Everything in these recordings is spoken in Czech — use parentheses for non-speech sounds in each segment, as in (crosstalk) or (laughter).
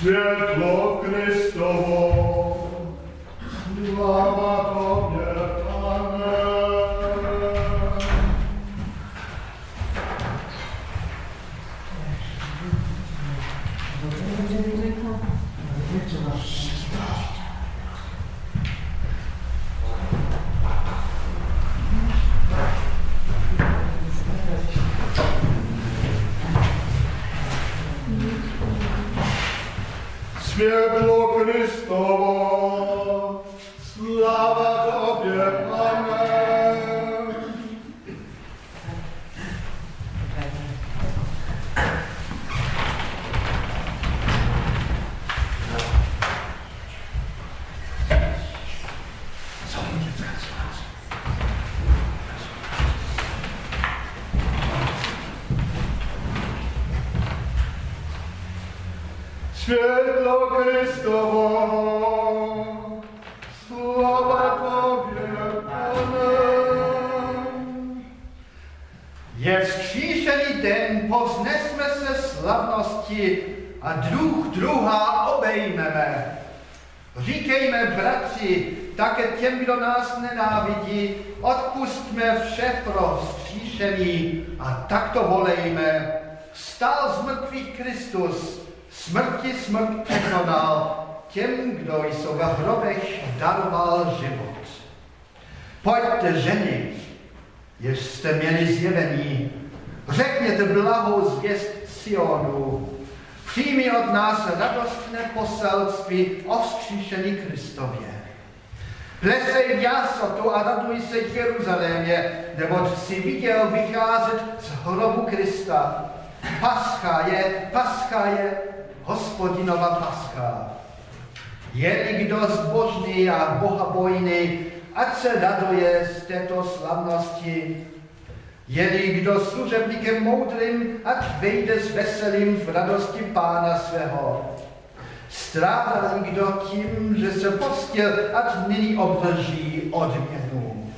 Světlo Kristovo, sláva Tobě, Pane. Světlo Kristovo, sláva Tobě, Pane. Světlo Kristovo, sláva Tobě, Pane. Je vzkříšený den, povznesme se slavnosti a druh druha obejmeme. Říkejme, bratři, také těm, kdo nás nenávidí, odpustme vše pro vzkříšený a takto volejme. Vstal z mrtvých Kristus, smrti smrt překonal, těm, kdo jsou ve hrobech, daroval život. Pojďte ženy, jež jste měli zjevení, řekněte blahou zvěst Sionu, přijmi od nás radostné poselství o vzkříšení Kristově. Plesej v jásotu a raduj se Jeruzalémě, neboť si viděl vycházet z hrobu Krista. Pascha je, pascha je, hospodinova pascha. Je-li kdo zbožný a bohabojný, ať se raduje z této slavnosti. Je-li kdo služebníkem moudrým, ať vejde s veselým v radosti pána svého. Strádal kdo tím, že se postil, ať nyní obdrží odměnu.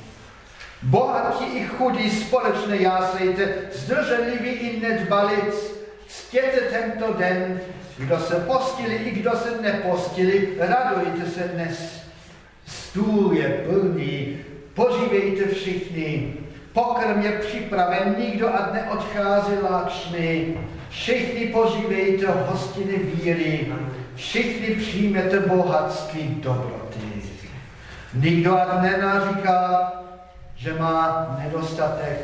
Bohatí i chudí společně jásejte, zdrženliví i nedbalic, ctěte tento den, kdo se postili i kdo se nepostili, radujte se dnes. Stůl je plný, požívejte všichni, pokrm je připraven, nikdo ať neodchází láčný. Všichni požívejte hostiny víry, všichni přijmete bohatství dobroty. Nikdo ať nenaříká, že má nedostatek,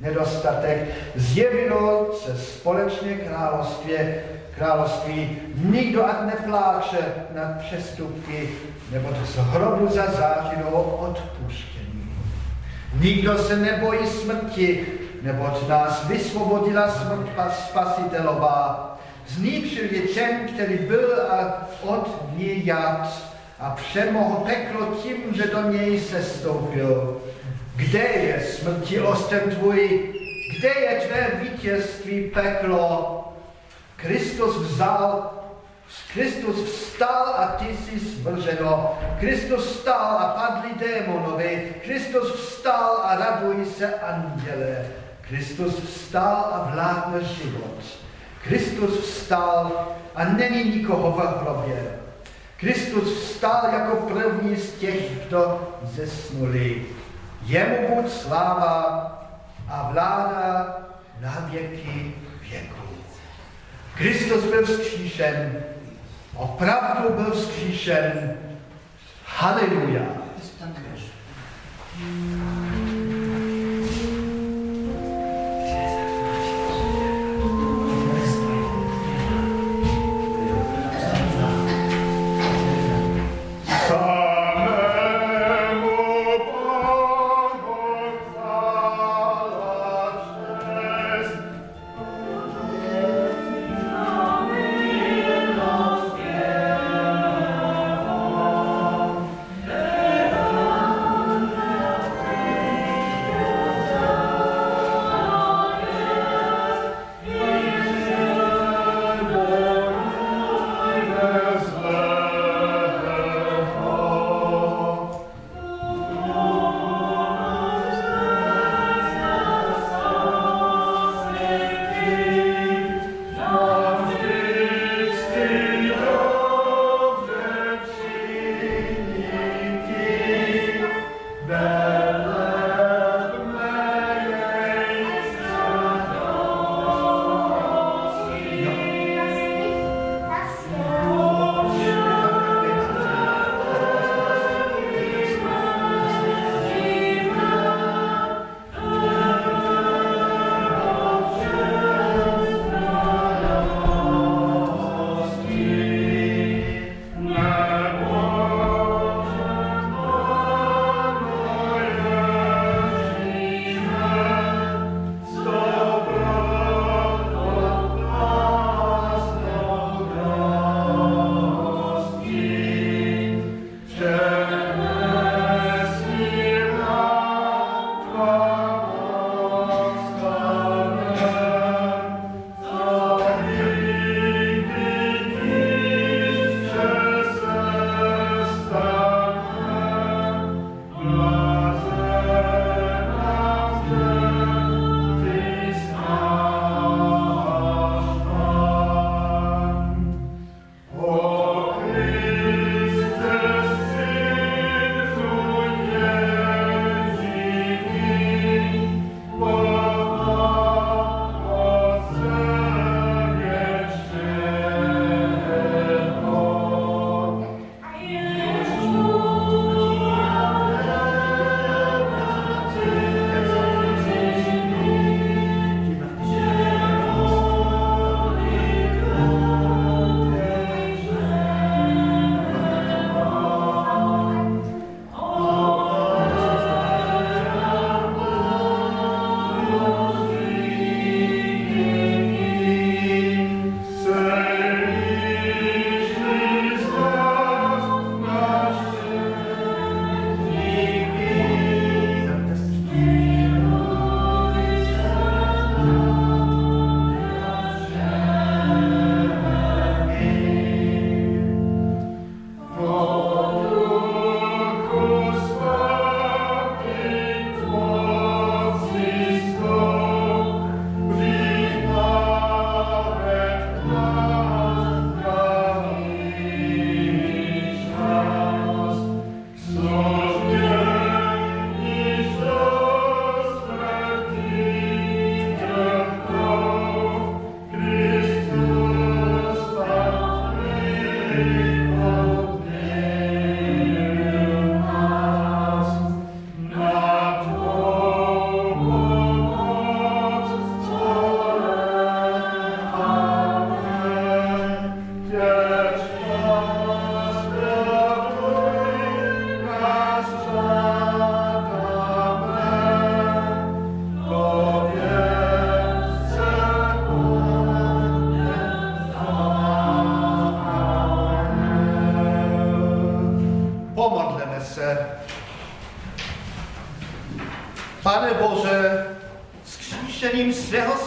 nedostatek. Zjevilo se společně království, království. Nikdo ať nepláče nad přestupky, nebo to z hrobu zazářilo odpuštění. Nikdo se nebojí smrti, neboť nás vysvobodila smrt spasitelová. Zničil je ten, který byl a od něj jad a přemohl peklo tím, že do něj se stoupil. Kde je smrti osten tvůj? Kde je tvé vítězství peklo? Kristus vzal, Kristus vstal a ty jsi svrženo. Kristus vstal a padli démonovi. Kristus vstal a radují se anděle. Kristus vstal a vládne život. Kristus vstal a není nikoho v hrobě. Kristus vstal jako první z těch, kdo zesnuli. Jemu buď sláva a vláda na věky věků. Kristus byl vzkříšen, opravdu byl vzkříšen. Haleluja. Samemu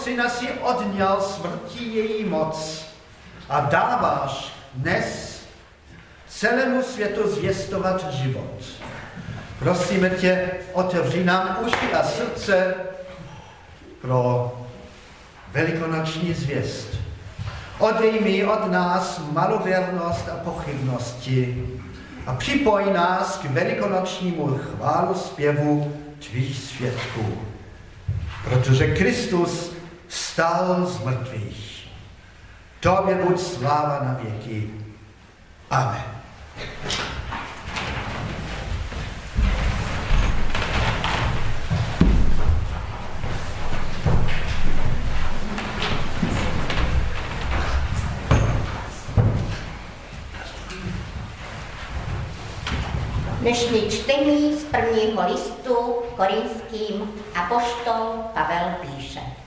syna si odňal smrtí její moc a dáváš dnes celému světu zvěstovat život. Prosíme tě, otevři nám uši a srdce pro velikonoční zvěst. Odejmi od nás malověrnost a pochybnosti a připoj nás k velikonočnímu chválu zpěvu tvých svědků. Protože Kristus stál z mrtvých. Tobě buď sláva na věky. Amen. Dnešní čtení z prvního listu korinským apoštol Pavel píše.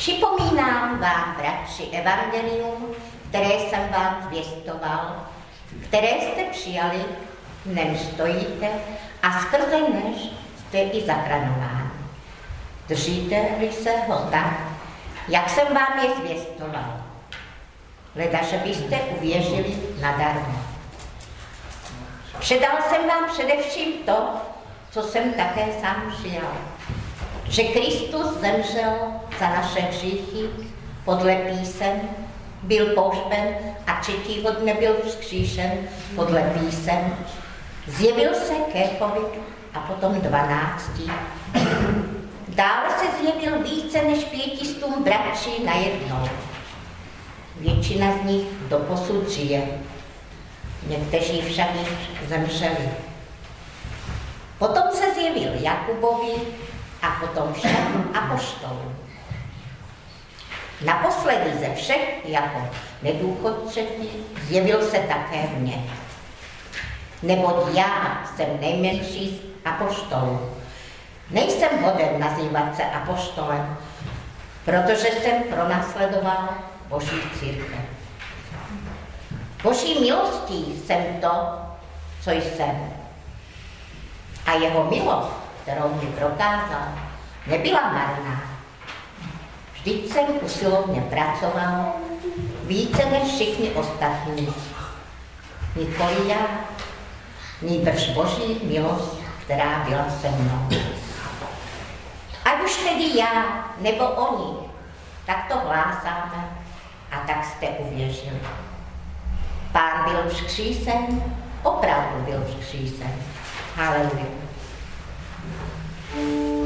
Připomínám vám, bratři, evangelium, které jsem vám zvěstoval, které jste přijali, v něm stojíte a skrze než jste i zachraňováni. Držíte-li se ho tak, jak jsem vám je zvěstoval. Leda, že byste uvěřili nadarmo. Předal jsem vám především to, co jsem také sám přijal. Že Kristus zemřel za naše hříchy podle písem, byl pohřben a třetího dne byl vzkříšen podle písem. Zjevil se Kéfovi a potom dvanácti. Dále se zjevil více než pětistům bratří najednou. Většina z nich doposud žije někteří však zemřeli. Potom se zjevil Jakubovi a potom všem apoštolům. Naposledy ze všech jako nedůchodčetí zjevil se také mně. Neboť já jsem nejmenší z apoštolů. Nejsem hoden nazývat se apoštolem, protože jsem pronásledoval Boží církev. Boží milostí jsem to, co jsem. A jeho milost, kterou mi prokázal, nebyla marná. Vždyť jsem usilovně pracoval více než všichni ostatní. Nikoli já, nýbrž Boží milost, která byla se mnou. Ať už tedy já nebo oni, tak to hlásáme a tak jste uvěřili. Pán byl vzkřísen, opravdu byl vzkřísen. Haleluja. Bůh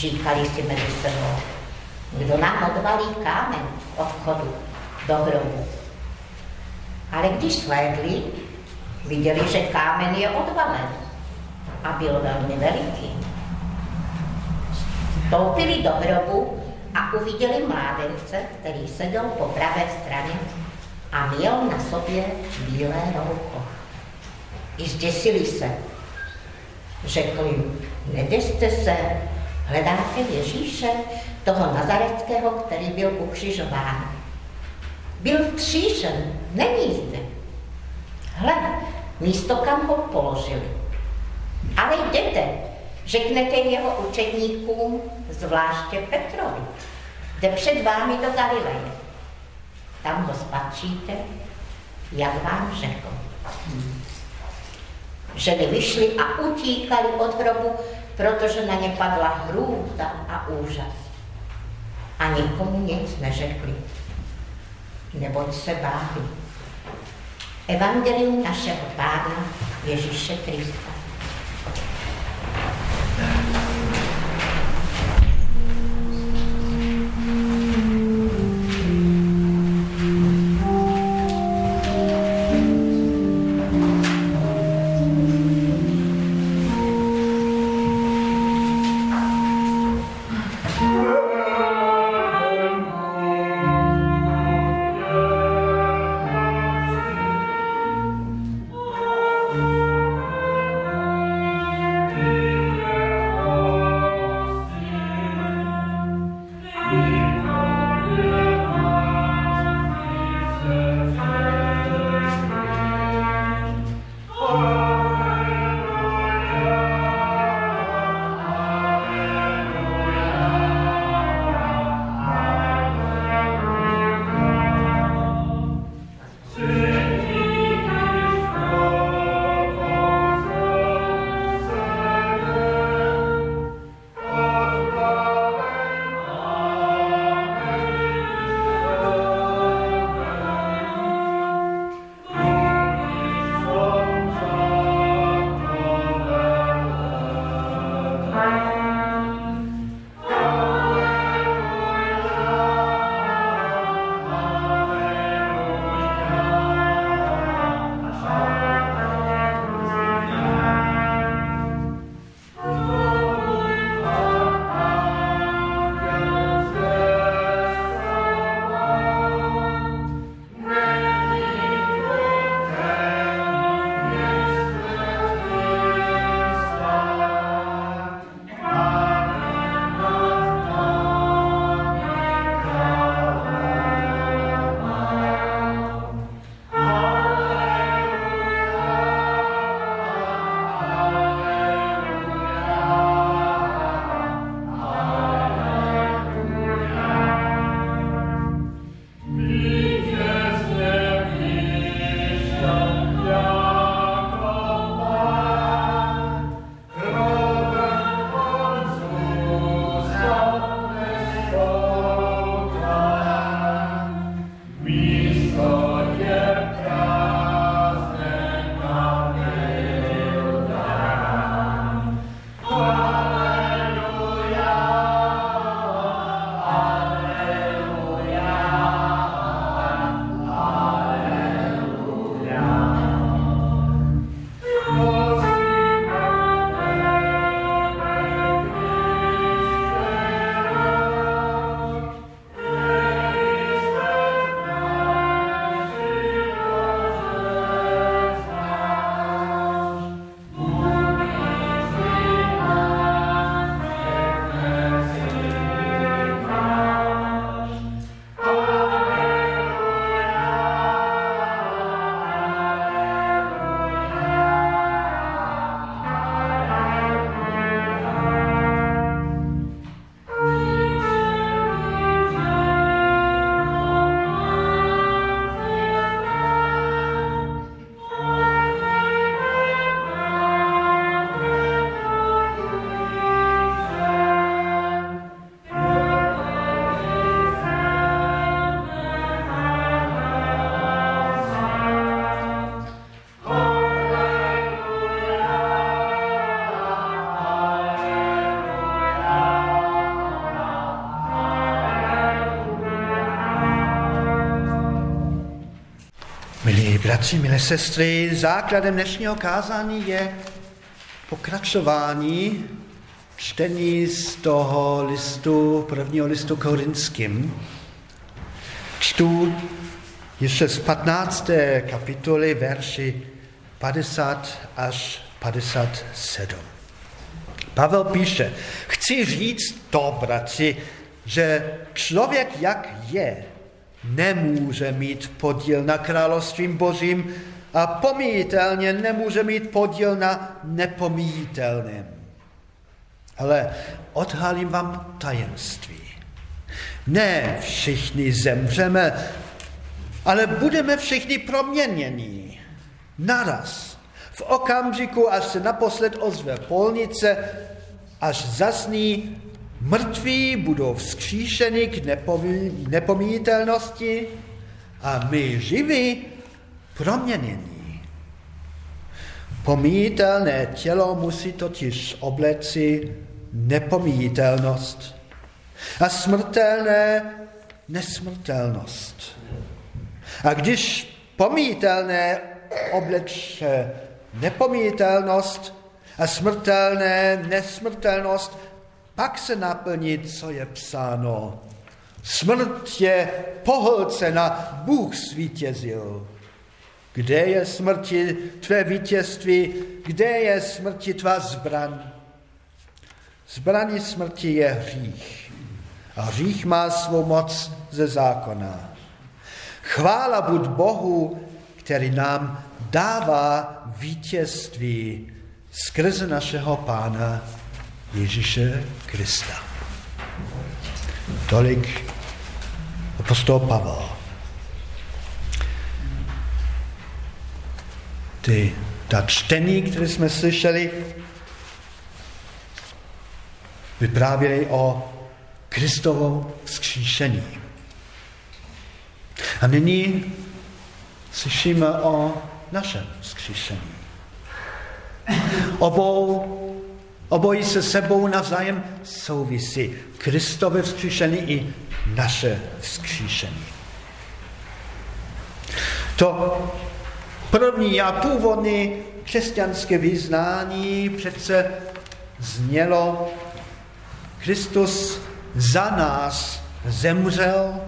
Říkali si mezi sebou, kdo nám odvalí kámen od vchodu do hrobu. Ale když slédli, viděli, že kámen je odvalen a byl velmi veliký. Vstoupili do hrobu a uviděli mládence, který seděl po pravé straně a měl na sobě bílé roucho. I zděsili se. Řekl jim, neděste se, hledáte Ježíše, toho nazareckého, který byl ukřižován. Byl křížen, není zde. Hle, místo, kam ho položili. Ale jděte, řeknete jeho učedníkům, zvláště Petrovi, jde před vámi do Galileje. Tam ho spatříte, jak vám řekl. Ženy vyšly a utíkali od hrobu, protože na ně padla hrůza a úžas. A nikomu nic neřekli, neboť se báli. Evangelium našeho Pána Ježíše Krista. Bratři, milé sestry, základem dnešního kázání je pokračování čtení z toho listu, prvního listu korinským. Čtu ještě z 15. kapitoly verši 50 až 57. Pavel píše, chci říct to, bratři, že člověk jak je, nemůže mít podíl na královstvím božím a pomíjitelně nemůže mít podíl na nepomíjitelném. Ale odhalím vám tajemství. Ne všichni zemřeme, ale budeme všichni proměněni. Naraz. V okamžiku, až se naposled ozve polnice, až zasní Mrtví budou vzkříšeni k nepomí, nepomíjitelnosti a my živí proměnění. Pomíjitelné tělo musí totiž obleci nepomíjitelnost a smrtelné nesmrtelnost. A když pomíjitelné obleče nepomíjitelnost a smrtelné nesmrtelnost, pak se naplní, co je psáno. Smrt je pohlcena, Bůh svítězil. Kde je smrti tvé vítězství, kde je smrti tvá zbraň? Zbraní smrti je hřích. A hřích má svou moc ze zákona. Chvála buď Bohu, který nám dává vítězství skrze našeho Pána Ježíše Krista. Tolik apostol Pavel. Ty, ta čtení, které jsme slyšeli, vyprávěli o Kristovo vzkříšení. A nyní slyšíme o našem vzkříšení. Obou Obojí se sebou navzájem souvisí. Kristové vzkříšení i naše vzkříšení. To první a původní křesťanské vyznání přece znělo Kristus za nás zemřel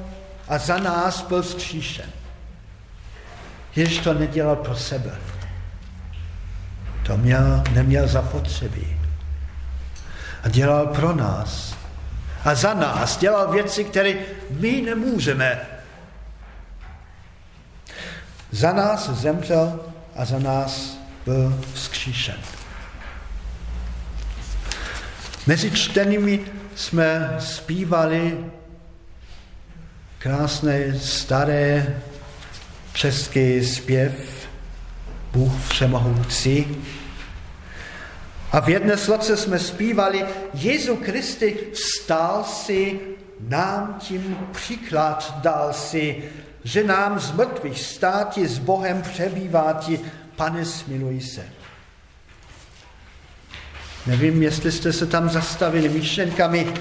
a za nás byl vzkříšen. Ježíš to nedělal pro sebe. To měl, neměl zapotřebí a dělal pro nás. A za nás dělal věci, které my nemůžeme. Za nás zemřel a za nás byl vzkříšen. Mezi čtenými jsme zpívali krásné staré český zpěv Bůh všemohoucí, a v jedné sloce jsme zpívali, Jezu Kristi vstal si, nám tím příklad dal si, že nám z mrtvých státi s Bohem přebýváti, pane smiluj se. Nevím, jestli jste se tam zastavili myšlenkami,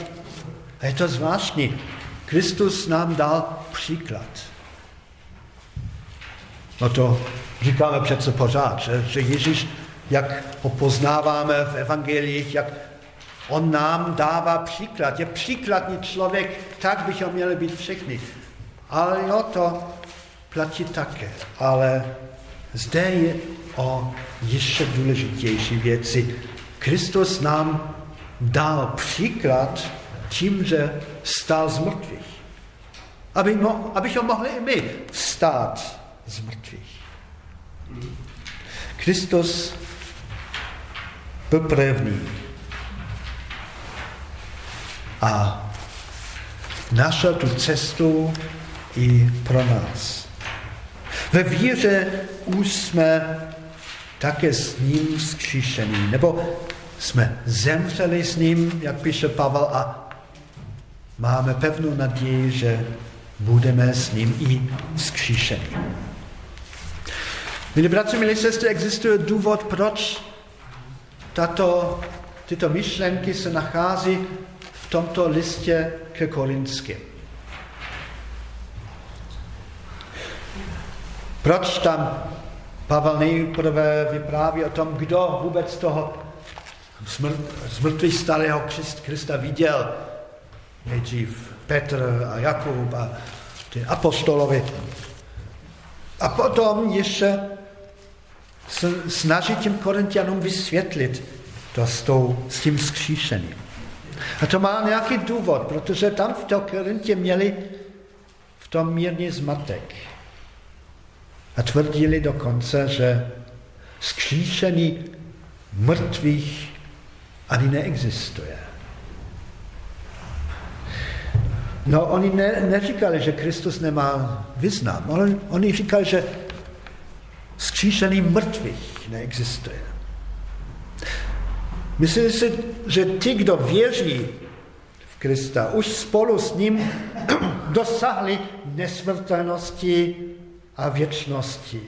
a je to zvláštní. Kristus nám dal příklad. No to říkáme přece pořád, že, že Ježíš jak ho poznáváme v evangelích, jak on nám dává příklad. Je příkladný člověk, tak bychom měli být všichni. Ale jo, to platí také. Ale zde je o ještě důležitější věci. Kristus nám dal příklad tím, že stál z mrtvých. Aby mo, abychom mohli i my vstát z mrtvých. Kristus byl první. A našel tu cestu i pro nás. Ve víře už jsme také s ním vzkříšení, nebo jsme zemřeli s ním, jak píše Pavel, a máme pevnou naději, že budeme s ním i vzkříšení. Milí bratři, milí sestry, existuje důvod, proč tato, tyto myšlenky se nachází v tomto listě ke Korinským. Proč tam Pavel nejprve vypráví o tom, kdo vůbec toho zmrtvých starého Krista viděl. Nejdřív Petr a Jakub a ty apostolovi. A potom ještě snaží těm korintianům vysvětlit to s, tou, s tím skříšením. A to má nějaký důvod, protože tam v té Korintě měli v tom mírný zmatek. A tvrdili dokonce, že skříšení mrtvých ani neexistuje. No, oni ne, neříkali, že Kristus nemá význam. Oni říkali, že skříšený mrtvých neexistuje. Myslím si, že ti, kdo věří v Krista, už spolu s ním (clears throat) dosahli nesmrtelnosti a věčnosti.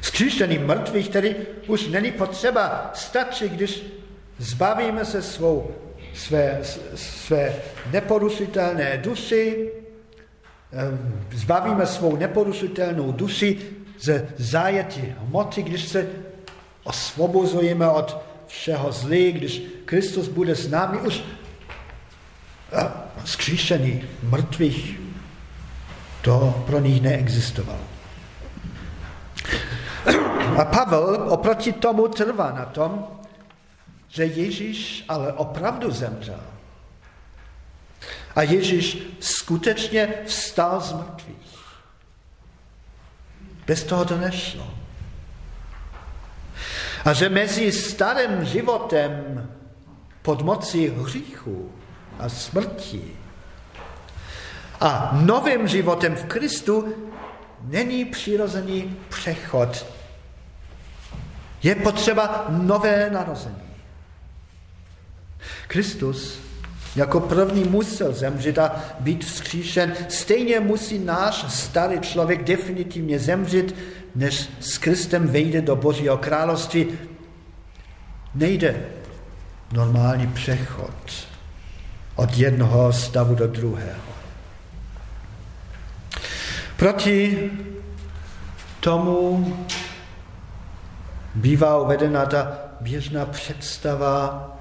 Skříšený mrtvých tedy už není potřeba, stačí, když zbavíme se svou, své, své neporušitelné duši, zbavíme svou neporušitelnou duši ze zájetí hmoty, když se osvobozujeme od všeho zlý, když Kristus bude s námi už skříšený mrtvých, to pro nich neexistovalo. A Pavel oproti tomu trvá na tom, že Ježíš ale opravdu zemřel. A Ježíš skutečně vstal z mrtvých. Bez toho to nešlo. A že mezi starým životem pod mocí hříchu a smrti a novým životem v Kristu není přirozený přechod. Je potřeba nové narození. Kristus jako první musel zemřít a být vzkříšen. Stejně musí náš starý člověk definitivně zemřít, než s Kristem vejde do Božího království. Nejde normální přechod od jednoho stavu do druhého. Proti tomu bývá uvedena ta běžná představa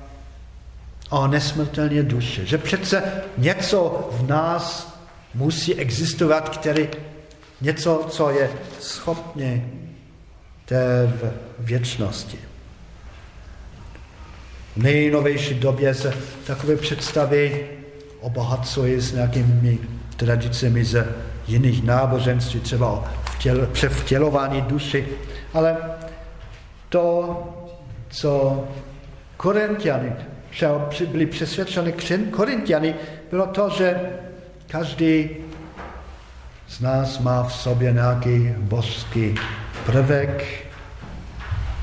o nesmrtelné duše. Že přece něco v nás musí existovat, který něco, co je schopné té věčnosti. V nejnovější době se takové představy obohacují s nějakými tradicemi ze jiných náboženství, třeba o vtěl, převtělování duši, ale to, co Korintiany byli přesvědčeni Korintiany, bylo to, že každý z nás má v sobě nějaký božský prvek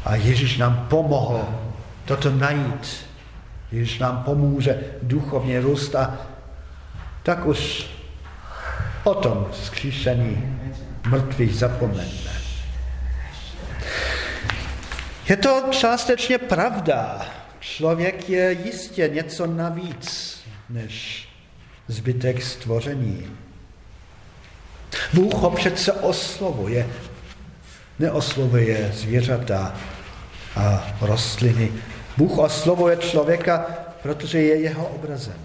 a Ježíš nám pomohl toto najít. Ježíš nám pomůže duchovně růst a tak už o tom zkříšení mrtvých zapomeňme. Je to částečně pravda. Člověk je jistě něco navíc než zbytek stvoření. Bůh ho přece oslovuje. Neoslovuje zvířata a rostliny. Bůh oslovuje člověka, protože je jeho obrazem.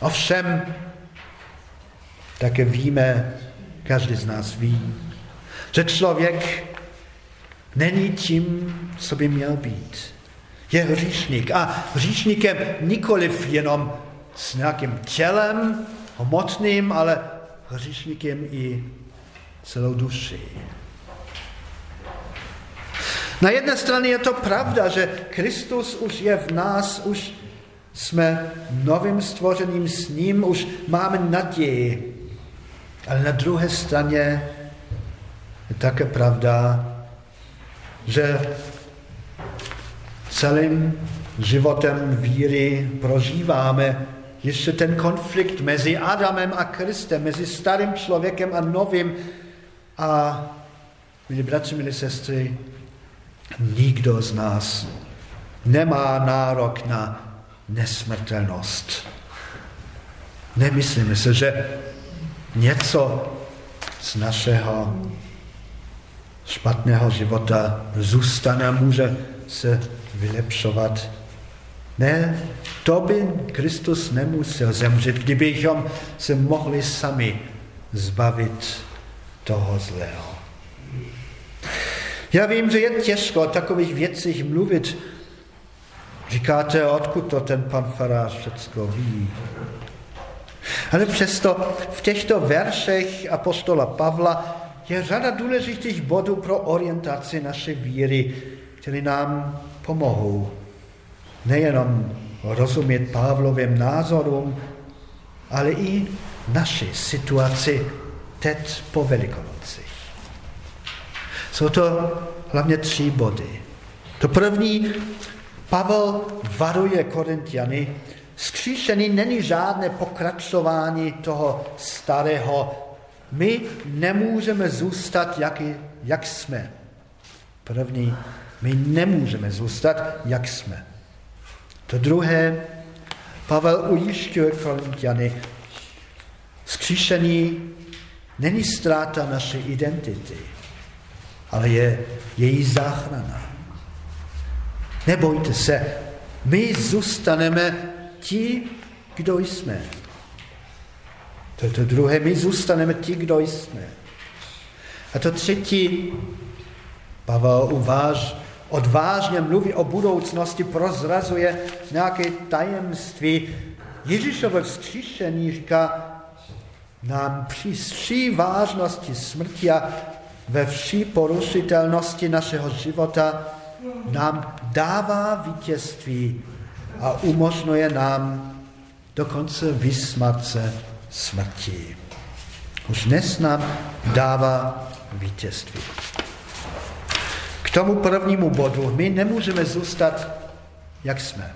Ovšem, také víme, každý z nás ví, že člověk není tím, co by měl být. Je hříšník a hříšníkem nikoliv jenom s nějakým tělem hmotným, ale hříšníkem i celou duši. Na jedné straně je to pravda, že Kristus už je v nás, už jsme novým stvořením s ním, už máme naději. Ale na druhé straně je také pravda, že celým životem víry prožíváme ještě ten konflikt mezi Adamem a Kristem, mezi starým člověkem a novým. A milí bratři, milí sestry, nikdo z nás nemá nárok na nesmrtelnost. Nemyslíme se, že něco z našeho špatného života zůstane a může se vylepšovat. Ne, to by Kristus nemusel zemřít, kdybychom se mohli sami zbavit toho zlého. Já vím, že je těžko o takových věcích mluvit. Říkáte, odkud to ten pan farář všecko ví. Ale přesto v těchto veršech apostola Pavla je řada důležitých bodů pro orientaci naší víry, které nám pomohou nejenom rozumět Pavlovým názorům, ale i naší situaci teď po Velikonocích. Jsou to hlavně tři body. To první, Pavel varuje Korintiany, skříšený není žádné pokračování toho starého. My nemůžeme zůstat, jak, jak jsme. První, my nemůžeme zůstat, jak jsme. To druhé, Pavel ujišťuje Korintiany, skříšení není ztráta naší identity, ale je její záchrana. Nebojte se, my zůstaneme ti, kdo jsme. To je to druhé, my zůstaneme ti, kdo jsme. A to třetí, Pavel uváž, odvážně mluví o budoucnosti, prozrazuje nějaké tajemství. Ježíšové vzkříšení říká, nám při vší vážnosti smrti a ve vší porušitelnosti našeho života nám dává vítězství a umožňuje nám dokonce vysmat se smrti. Už dnes nám dává vítězství. Tomu prvnímu bodu my nemůžeme zůstat, jak jsme.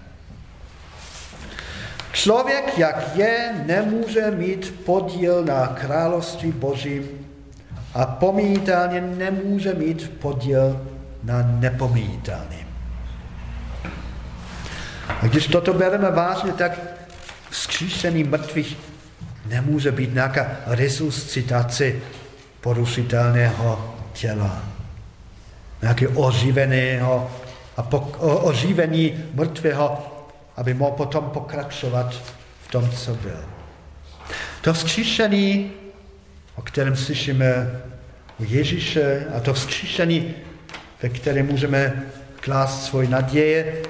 Člověk, jak je, nemůže mít podíl na království Božím a pomíjitelně nemůže mít podíl na nepomíjitelným. A když toto bereme vážně, tak vzkříšení mrtvých nemůže být nějaká resuscitace porušitelného těla. Nějaké oživeného a po, o, oživení mrtvého, aby mohl potom pokračovat v tom, co byl. To vzkříšení, o kterém slyšíme u Ježíše, a to vzkříšení, ve kterém můžeme klást svoji naděje,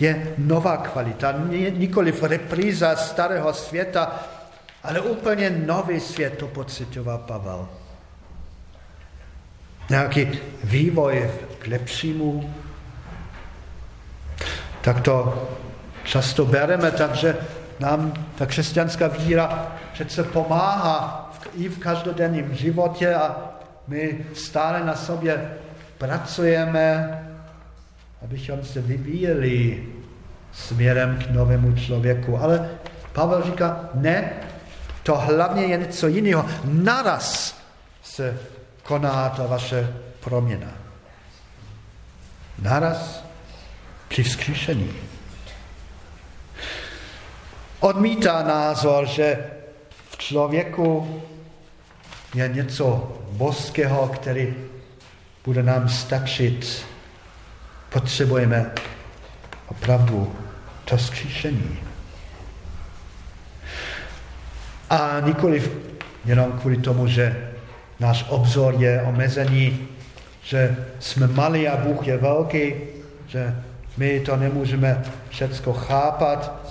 je nová kvalita, nikoli repríza starého světa, ale úplně nový svět to pocitoval Pavel. Nějaký vývoj k lepšímu. Tak to často bereme, takže nám ta křesťanská víra přece pomáhá i v každodenním životě a my stále na sobě pracujeme, abychom se vyvíjeli směrem k novému člověku. Ale Pavel říká, ne, to hlavně je něco jiného. Naraz se koná ta vaše proměna. Naraz při vzkříšení. Odmítá názor, že v člověku je něco boského, který bude nám stačit. Potřebujeme opravdu to skříšení. A nikoli jenom kvůli tomu, že náš obzor je omezený, že jsme malí a Bůh je velký, že my to nemůžeme všecko chápat.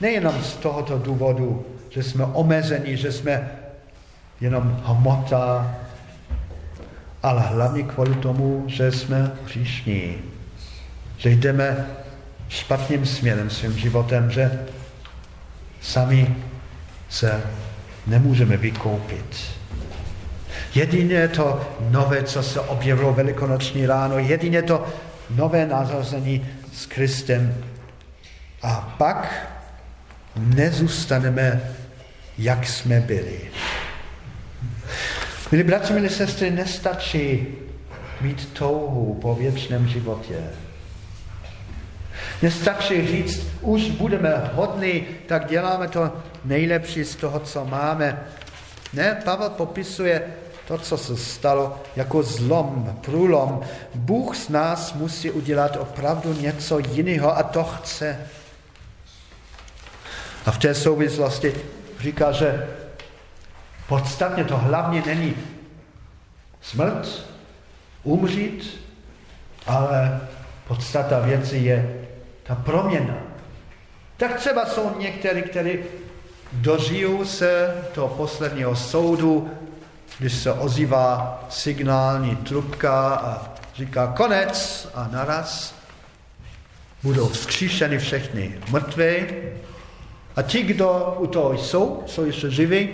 Nejenom z tohoto důvodu, že jsme omezení, že jsme jenom hmota, ale hlavně kvůli tomu, že jsme hříšní, že jdeme špatným směrem svým životem, že sami se nemůžeme vykoupit. Jedině to nové, co se objevilo velikonoční ráno, jedině to nové nazazení s Kristem. A pak nezůstaneme, jak jsme byli. Milí bratři, milí sestry, nestačí mít touhu po věčném životě. Nestačí říct, už budeme hodní, tak děláme to nejlepší z toho, co máme. Ne, Pavel popisuje to, co se stalo jako zlom, průlom. Bůh z nás musí udělat opravdu něco jiného a to chce. A v té souvislosti říká, že podstatně to hlavně není smrt, umřít, ale podstata věci je ta proměna. Tak třeba jsou někteří, kteří dožijou se toho posledního soudu, když se ozývá signální trubka a říká konec a naraz budou vzkříšeny všechny mrtvé a ti, kdo u toho jsou, jsou ještě živí,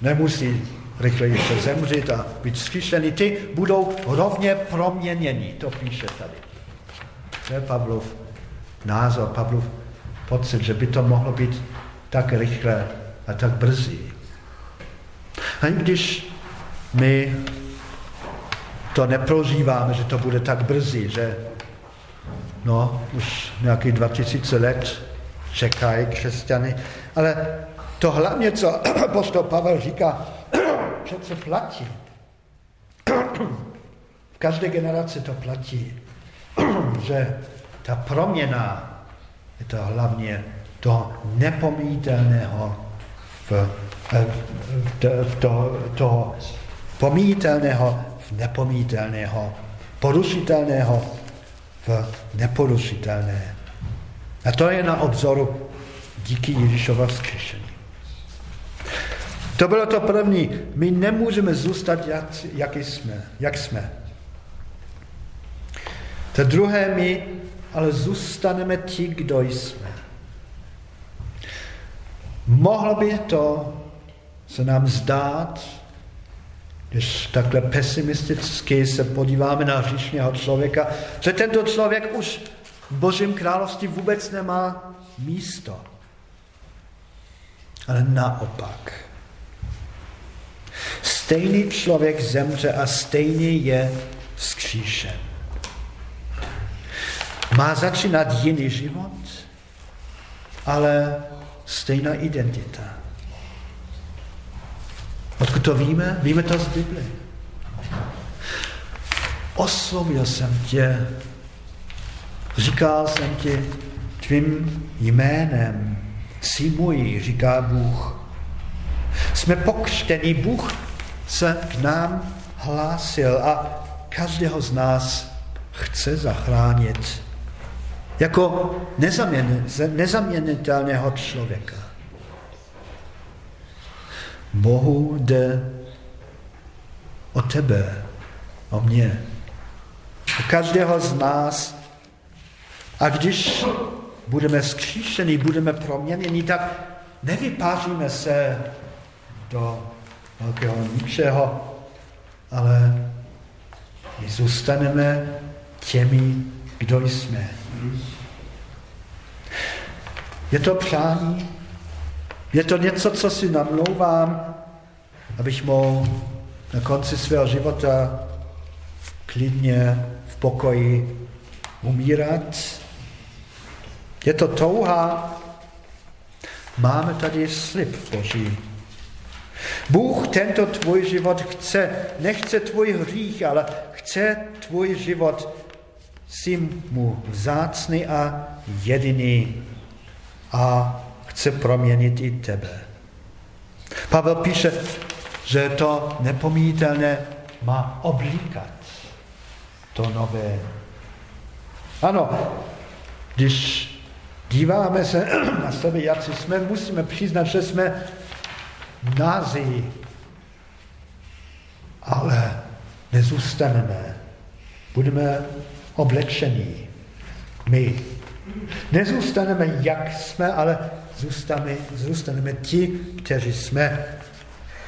nemusí rychle ještě zemřít a být vzkříšeny, ty budou rovně proměněni, to píše tady. To je Pavlov názor, Pavlov pocit, že by to mohlo být tak rychle a tak brzy. A když my to neprožíváme, že to bude tak brzy, že no, už nějakých 2000 let čekají křesťany, ale to hlavně, co (clears throat) apostol Pavel říká, (clears throat) přece platí. (clears throat) V každé generaci to platí, že ta proměna je to hlavně toho nepomítelného v to, toho pomítelného v nepomítelného, porušitelného v neporušitelné. A to je na obzoru díky Ježíšova vzkříšení. To bylo to první. My nemůžeme zůstat, jak, jak jsme. Jak jsme. To druhé, my ale zůstaneme ti, kdo jsme. Mohlo by to se nám zdát, když takhle pesimisticky se podíváme na hříšného člověka, že tento člověk už v Božím království vůbec nemá místo. Ale naopak. Stejný člověk zemře a stejně je vzkříšen. Má začínat jiný život, ale stejná identita. Odkud to víme? Víme to z Bible. Oslovil jsem tě, říkal jsem ti tvým jménem, jsi můj, říká Bůh. Jsme pokřtení, Bůh se k nám hlásil a každého z nás chce zachránit jako nezaměnitelného člověka. Bohu jde o tebe, o mě, o každého z nás. A když budeme zkříšení, budeme proměněni, tak nevypáříme se do velkého ničeho, ale my zůstaneme těmi, kdo jsme. Je to přání? Je to něco, co si namlouvám, abych mohl na konci svého života klidně v pokoji umírat? Je to touha? Máme tady slib Boží. Bůh tento tvůj život chce, nechce tvůj hřích, ale chce tvůj život jsi mu vzácný a jediný a chce proměnit i tebe. Pavel píše, že to nepomítelné má oblíkat to nové. Ano, když díváme se (clears throat) na sebe, jak jsme, musíme přiznat, že jsme nazí, ale nezůstaneme. Budeme oblečení. My nezůstaneme, jak jsme, ale zůstaneme, zůstaneme ti, kteří jsme.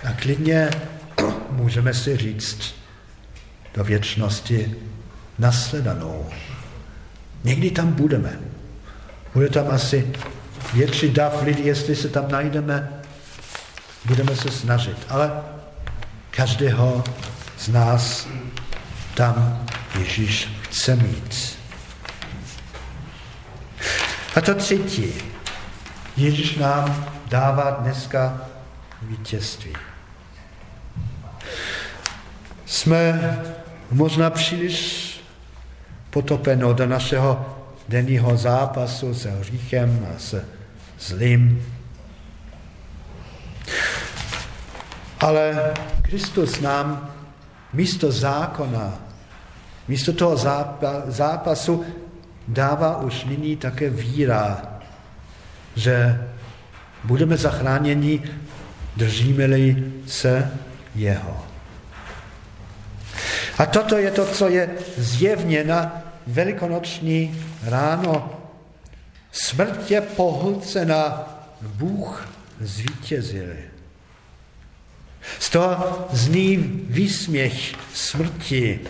A klidně (clears throat) můžeme si říct do věčnosti nasledanou. Někdy tam budeme. Bude tam asi větší dav lidí, jestli se tam najdeme, budeme se snažit. Ale každého z nás tam Ježíš chce mít. A to třetí. Ježíš nám dává dneska vítězství. jsme možná příliš potopeno do našeho denního zápasu se hříchem a se zlým. Ale Kristus nám místo zákona, místo toho zápasu dává už nyní také víra, že budeme zachráněni, držíme-li se jeho. A toto je to, co je zjevně na velikonoční ráno. Smrt je pohlcena, Bůh zvítězil. Z toho zní výsměch smrti.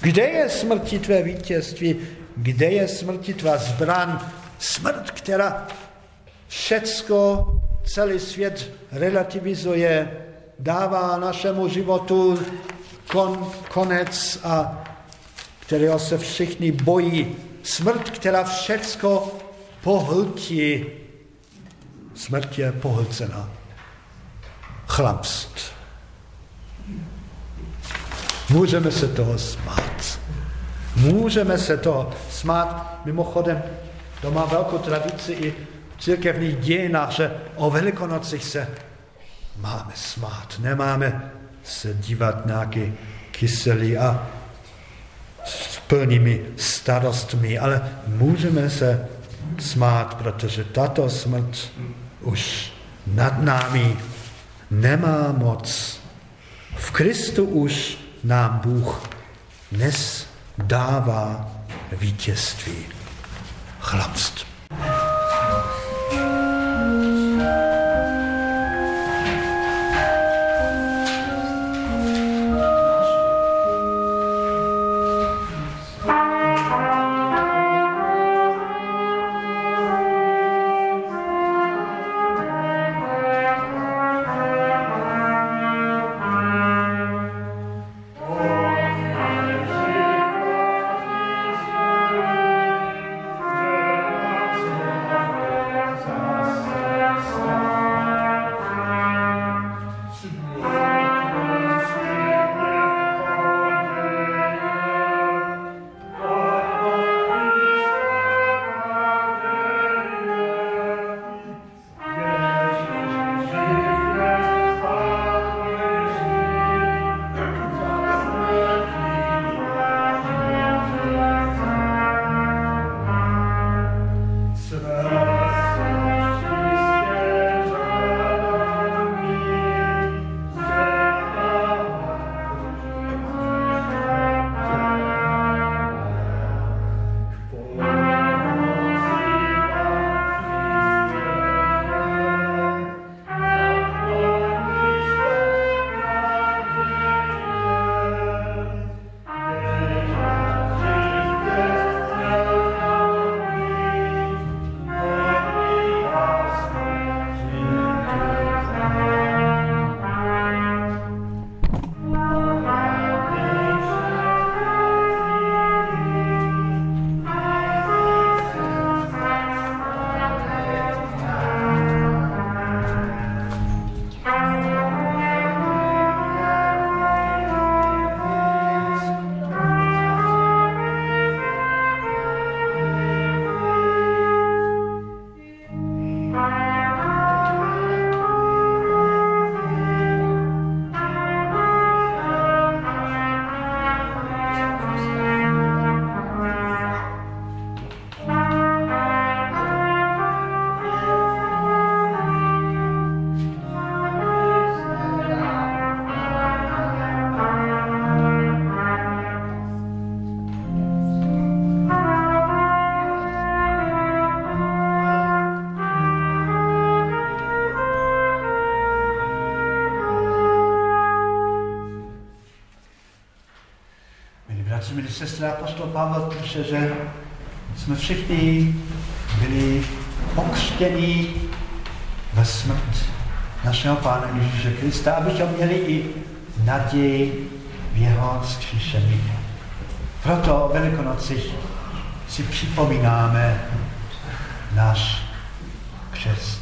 Kde je smrti tvé vítězství? Kde je smrti tvá zbran? Smrt, která všecko, celý svět relativizuje, dává našemu životu kon, konec a kterého se všichni bojí. Smrt, která všecko pohltí. Smrt je pohlcena. Chlapst. Můžeme se toho smát. Můžeme se toho smát. Mimochodem, to má velkou tradici i církevních dějinách, že o velikonocích se máme smát. Nemáme se dívat nějaký kyselý a s plnými starostmi, ale můžeme se smát, protože tato smrt už nad námi nemá moc. V Kristu už nám Bůh dnes dává vítězství. Chlapství. Sestra apostol Pavel píše, že jsme všichni byli pokřtěni ve smrt našeho Pána Ježíše Krista, abychom měli i naději v jeho vzkříšení. Proto o Velikonocích si připomínáme náš křest.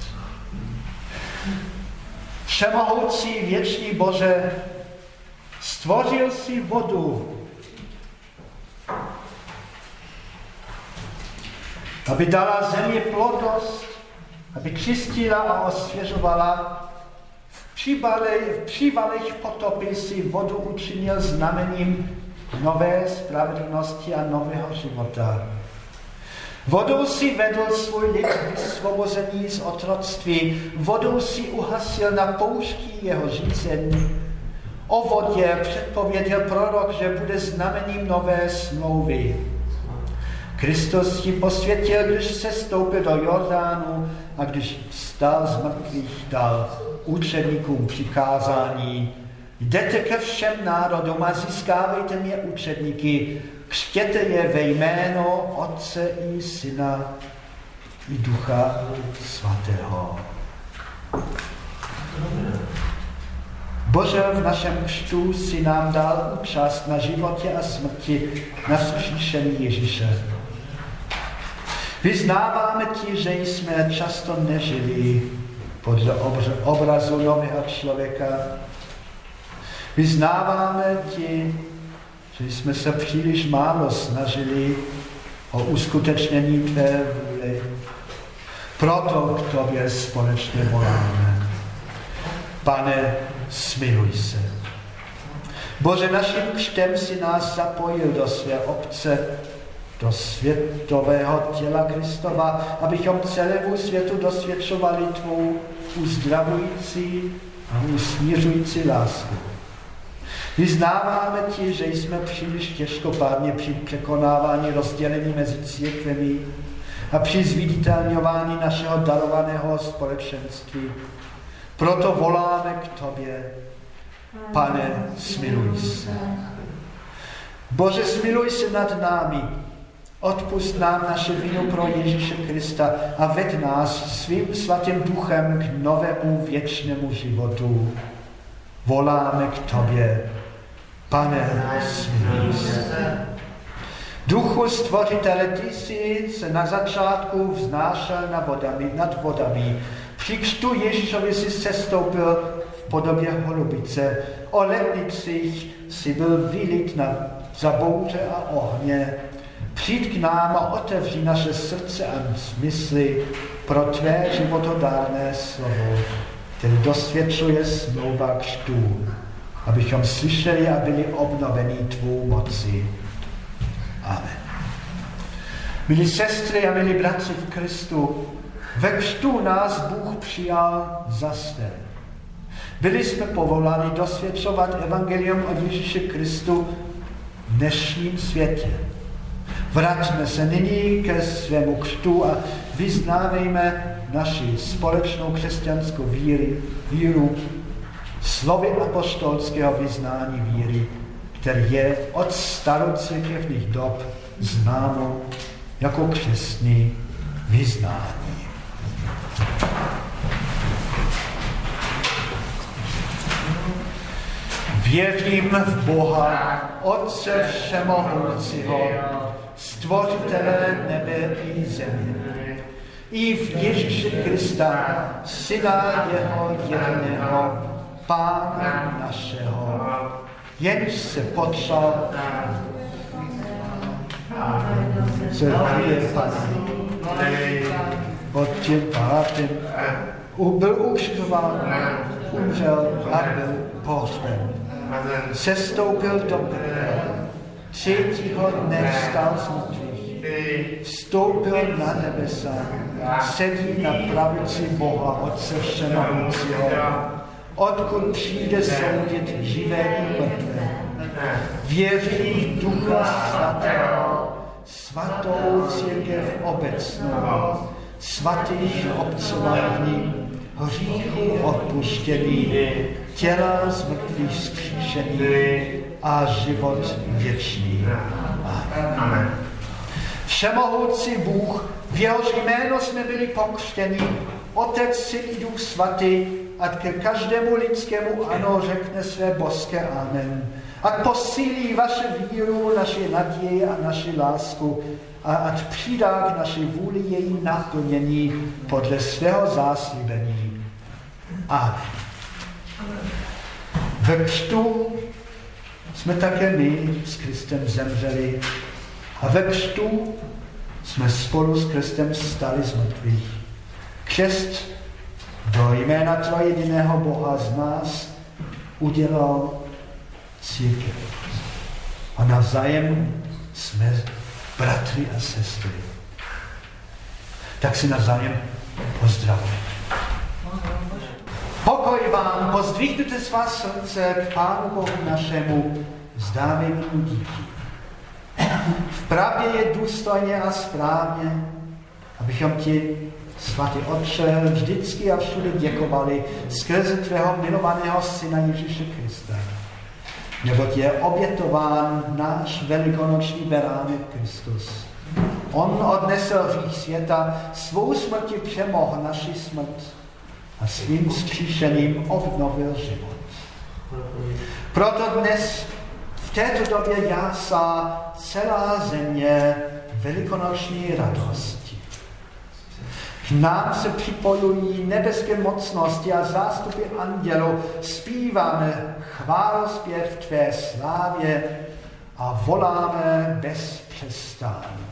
Všemohoucí věčný Bože, Stvořil si vodu, aby dala země plodost, aby čistila a osvěžovala. V v přívalech potopy si vodu učinil znamením nové spravedlnosti a nového života. Vodou si vedl svůj lid vysvobození z otroctví, vodou si uhasil na poušti jeho řízení. O vodě předpověděl prorok, že bude znamením nové smlouvy. Kristus ji posvětil, když se stoupil do Jordánu a když stál z mrtvých, dal učedníkům přikázání. Jděte ke všem národům a získávejte mě učedníky, křtěte je ve jméno Otce i Syna i Ducha Svatého. Bože, v našem křtu si nám dal účast na životě a smrti na vzkříšení Ježíše. Vyznáváme ti, že jsme často nežili podle obrazu nového člověka. Vyznáváme ti, že jsme se příliš málo snažili o uskutečnění tvé vůle. Proto k tobě společně voláme. Pane, smiluj se. Bože, naším křtem si nás zapojil do své obce, do světového těla Kristova, abychom celému světu dosvědčovali tvou uzdravující a usmířující lásku. Vyznáváme ti, že jsme příliš těžkopádně při překonávání rozdělení mezi církvemi a při zviditelňování našeho darovaného společenství. Proto voláme k tobě, pane, smiluj se. Bože, smiluj se nad námi, Odpust nám naše vinu pro Ježíše Krista a ved nás svým svatým duchem k novému věčnému životu. Voláme k Tobě, Pane, smiluj se. Duchu stvořitele, ty jsi se na začátku vznášel na vodami, nad vodami. Při křtu Ježíšovi si sestoupil v podobě holubice. O letnicích si byl vylit na zabouře a ohně. Přijď k nám a otevři naše srdce a smysly pro tvé životodárné slovo, které dosvědčuje smlouva křtů, abychom slyšeli a byli obnoveni tvou moci. Amen. Milí sestry a milí bratři v Kristu, ve křtu nás Bůh přijal za své. Byli jsme povoláni dosvědčovat evangelium o Ježíši Kristu v dnešním světě. Vraťme se nyní ke svému křtu a vyznávejme naši společnou křesťanskou víry, víru slovy apostolského vyznání víry, který je od starocirkevních dob známo jako křesní vyznání. Věřím v Boha, Otce Všemohoucího, stvořitele nebe i země. I v Ježíši Krista, Syna jeho jediného, Pána našeho, jenž se potřal se hvěje pod tím pátem, byl ukřižován, umřel a byl pohřben. Sestoupil do pekla třetího dne vstal z mrtvých, vstoupil na nebesa, sedí na pravici Boha Otce Všemohoucího, odkud přijde soudit živé i mrtvé. Věřím v Ducha Svatého, svatou církev obecnou, svatých obcování, hříchů odpuštění, těla z mrtvých zkříšení a život věčný. Amen. Všemohoucí Bůh, v jehož jméno jsme byli pokřtěni, Otec, Syn i Duch Svatý, a ke každému lidskému ano řekne své boské amen. A posílí vaše víru, naši naději a naši lásku a ať přidá k naší vůli její naplnění podle svého záslíbení. Amen. Ve křtu jsme také my s Kristem zemřeli a ve křtu jsme spolu s Kristem stali z mrtvých. Křest do jména trojediného Boha z nás udělal církev. A navzájem jsme bratři a sestry. Tak si navzájem pozdravujeme. Pokoj vám, pozdvihněte svá srdce k Pánu Bohu našemu, zdávejme mu díky. V pravdě je důstojně a správně, abychom ti, svatý Otče, vždycky a všude děkovali skrze tvého milovaného Syna Ježíše Krista. Neboť je obětován náš velikonoční beránek Kristus. On odnesl hřích světa, svou smrti přemohl naši smrt a svým zkříšeným obnovil život. Proto dnes v této době jásá celá země velikonoční radosti. K nám se připojují nebeské mocnosti a zástupy andělů. Zpíváme chválospěv Tvé slávě a voláme bez přestání.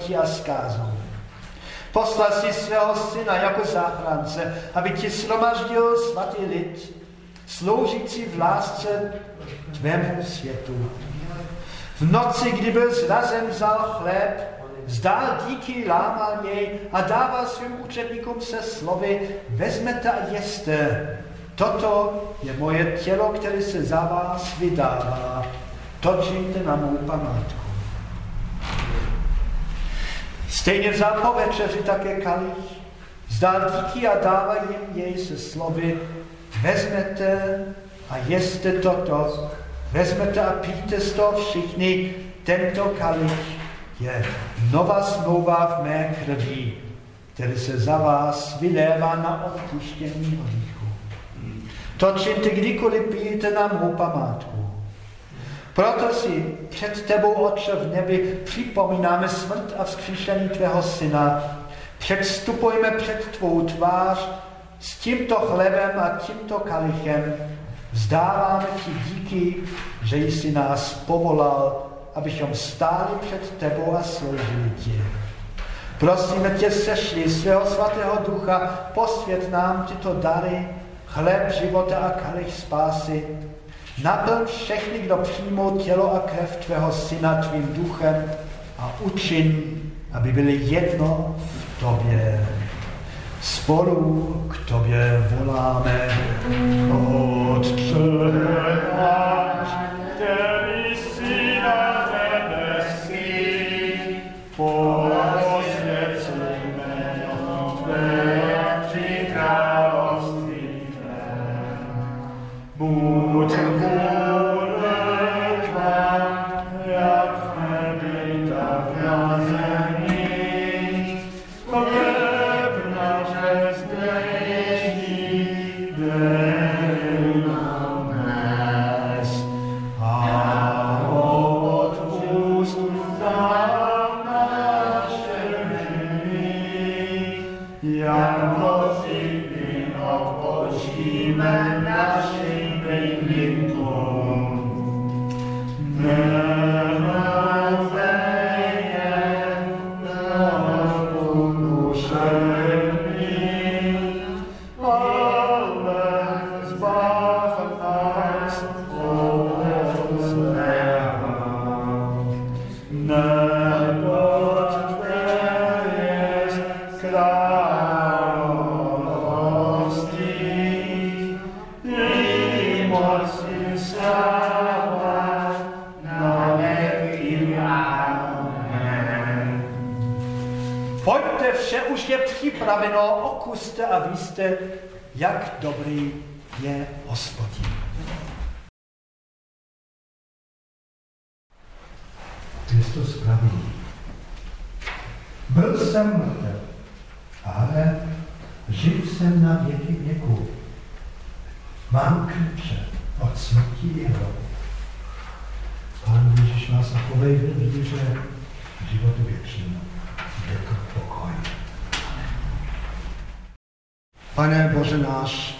Smrtí a zkázou. Poslal si svého syna jako záchránce, aby ti slomaždil svatý lid, sloužící v lásce tvému světu. V noci, kdy byl zrazen, vzal chléb, vzdál díky, lámal jej a dával svým učedníkům se slovy, vezmete a jeste. Toto je moje tělo, které se za vás vydává to čiňte na mou památku. Stejně vzal po večeři také kalich, zdal díky a dává jim jej se slovy, vezmete a jeste toto, vezmete a píte z toho všichni, tento kalich je nová smlouva v mé krvi, který se za vás vylévá na odpuštění hříchu. To čiňte kdykoliv pijete na mou památku. Proto si před tebou, Otče v nebi, připomínáme smrt a vzkříšení tvého syna. Předstupujeme před tvou tvář s tímto chlebem a tímto kalichem. Vzdáváme ti díky, že jsi nás povolal, abychom stáli před tebou a sloužili ti. Prosíme tě, sešli svého svatého ducha, posvět nám tyto dary, chleb života a kalich spásy, Naplň všechny, kdo přijmou tělo a krev tvého syna tvým duchem a učin, aby byli jedno v tobě. Spolu k tobě voláme. Otče náš, Praví, byl jsem mrtev, ale živ jsem na věky věku. Mám klíče od smrti hrobu. Pán Ježíš nás napověděl v víře k životu věčnému. Je to pokoj. Pane Bože náš,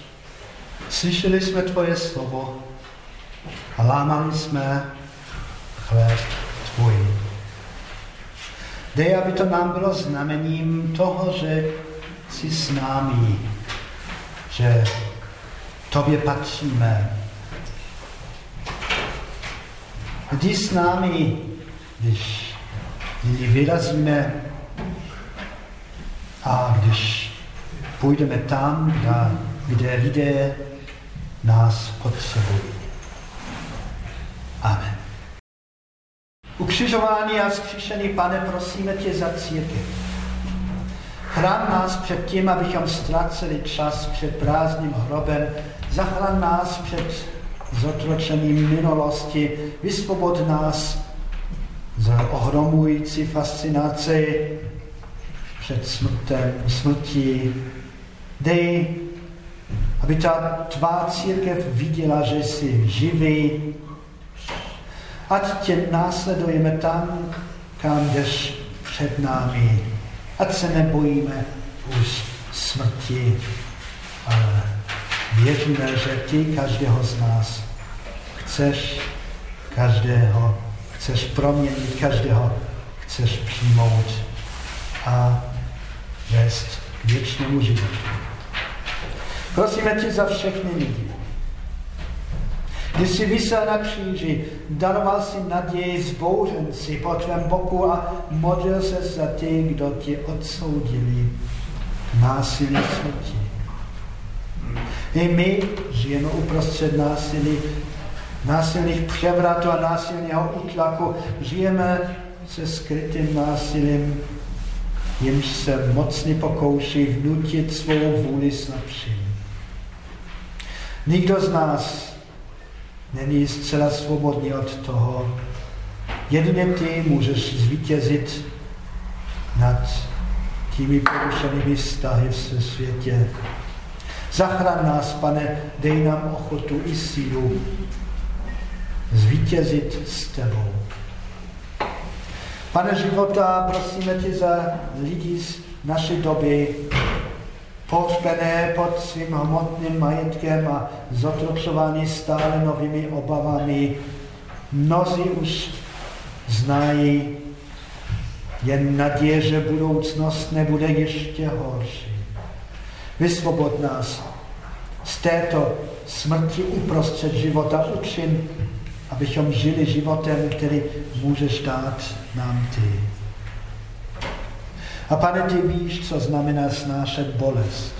slyšeli jsme Tvoje slovo a lámali jsme chléb. Dej, aby to nám bylo znamením toho, že jsi s námi, že Tobě patříme. Jdi s námi, když nyní vyrazíme a když půjdeme tam, kde, kde lidé nás potřebují. Amen. Ukřižování a zkříšený pane, prosíme tě za církev. Chrán nás před tím, abychom ztraceli čas před prázdným hrobem. Zachraň nás před zotročením minulosti. Vysvobod nás z ohromující fascinaci před smrtem, smrtí. Dej, aby ta tvá církev viděla, že jsi živý. Ať tě následujeme tam, kam jdeš před námi. Ať se nebojíme už smrti, ale věříme, že ty každého z nás chceš každého, chceš proměnit každého, chceš přijmout a vést k věčnému životu. Prosíme tě za všechny lidi. Když jsi vysel na kříži, daroval si naději zbouřenci po tvém boku a modlil se za ty, kdo tě odsoudili násilí smrti. I my žijeme uprostřed násilí, násilných převratů a násilného útlaku. Žijeme se skrytým násilím, jimž se mocně pokouší vnutit svou vůli slabším. Nikdo z nás není zcela svobodný od toho. Jedině ty můžeš zvítězit nad těmi porušenými vztahy v světě. Zachraň nás, pane, dej nám ochotu i sílu zvítězit s tebou. Pane života, prosíme tě za lidi z naší doby, pohřbené pod svým hmotným majetkem a zotročovaní stále novými obavami. Mnozí už znají jen naděje, že budoucnost nebude ještě horší. Vysvobod nás z této smrti uprostřed života. Učin, abychom žili životem, který můžeš dát nám ty. A pane, ty víš, co znamená snášet bolest,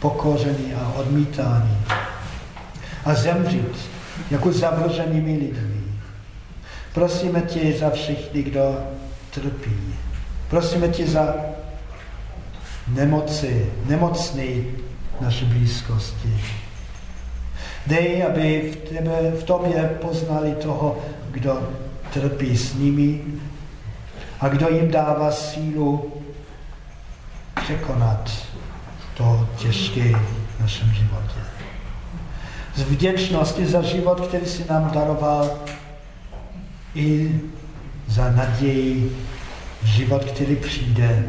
pokoření a odmítání a zemřít jako zavřenými lidmi. Prosíme tě za všechny, kdo trpí. Prosíme tě za nemoci, nemocný naší blízkosti. Dej, aby v, tebe, v tobě poznali toho, kdo trpí s nimi a kdo jim dává sílu překonat to těžké v našem životě. Z vděčnosti za život, který si nám daroval, i za naději v život, který přijde.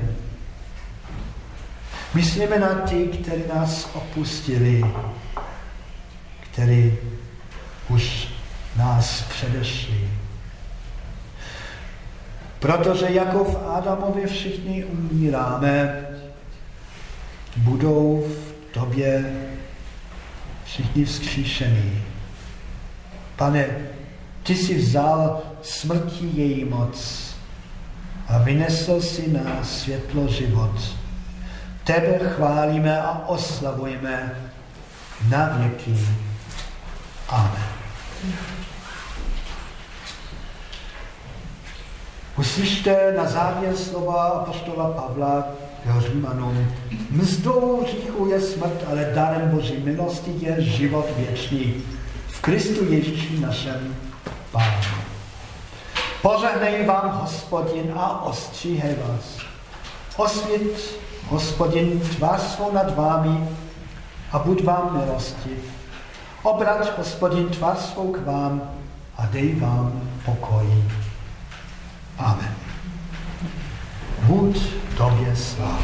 Myslíme na ty, kteří nás opustili, kteří už nás předešli. Protože jako v Adamově všichni umíráme, budou v tobě všichni vzkříšení. Pane, ty jsi vzal smrti její moc a vynesl si na světlo život. Tebe chválíme a oslavujeme na věky. Amen. Uslyšte na závěr slova apostola Pavla k Římanům. Mzdou říchu je smrt, ale darem Boží milosti je život věčný v Kristu Ježíši našem Pánu. Požehnej vám hospodin a ostříhej vás. Osvět hospodin tvář svou nad vámi a buď vám milostiv. Obrať hospodin tvář svou k vám a dej vám pokoj. Amen. Buď tobě sláva.